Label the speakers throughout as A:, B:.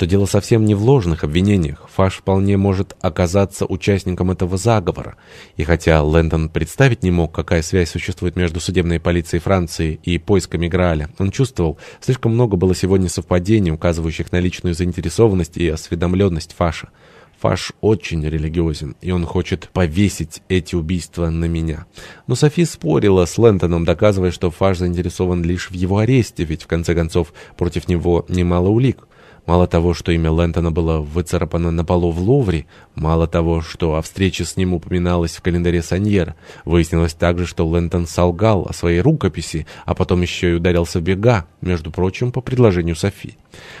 A: что дело совсем не в ложных обвинениях. Фаш вполне может оказаться участником этого заговора. И хотя Лэндон представить не мог, какая связь существует между судебной полицией Франции и поисками Грааля, он чувствовал, слишком много было сегодня совпадений, указывающих на личную заинтересованность и осведомленность Фаша. Фаш очень религиозен, и он хочет повесить эти убийства на меня. Но Софи спорила с Лэнтоном, доказывая, что Фаш заинтересован лишь в его аресте, ведь в конце концов против него немало улик. Мало того, что имя Лэнтона было выцарапано на полу в Лувре, мало того, что о встрече с ним упоминалось в календаре Саньера, выяснилось также, что Лэнтон солгал о своей рукописи, а потом еще и ударился в бега, между прочим, по предложению Софи.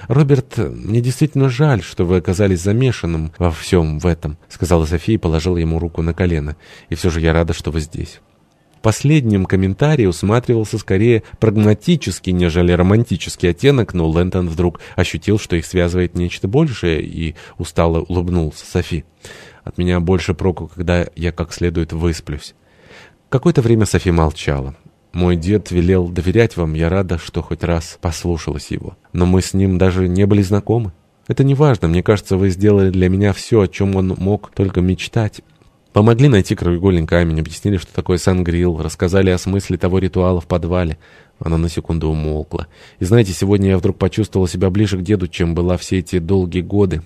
A: «Роберт, мне действительно жаль, что вы оказались замешанным во всем в этом», сказала София и положила ему руку на колено. «И все же я рада, что вы здесь». Последнем комментарии усматривался скорее прагматический, нежели романтический оттенок, но Лэнтон вдруг ощутил, что их связывает нечто большее, и устало улыбнулся Софи. «От меня больше проку, когда я как следует высплюсь». Какое-то время Софи молчала. «Мой дед велел доверять вам, я рада, что хоть раз послушалась его. Но мы с ним даже не были знакомы. Это не важно, мне кажется, вы сделали для меня все, о чем он мог только мечтать». Помогли найти краеугольный камень, объяснили, что такое сангрил, рассказали о смысле того ритуала в подвале. Она на секунду умолкла. И знаете, сегодня я вдруг почувствовала себя ближе к деду, чем была все эти долгие годы.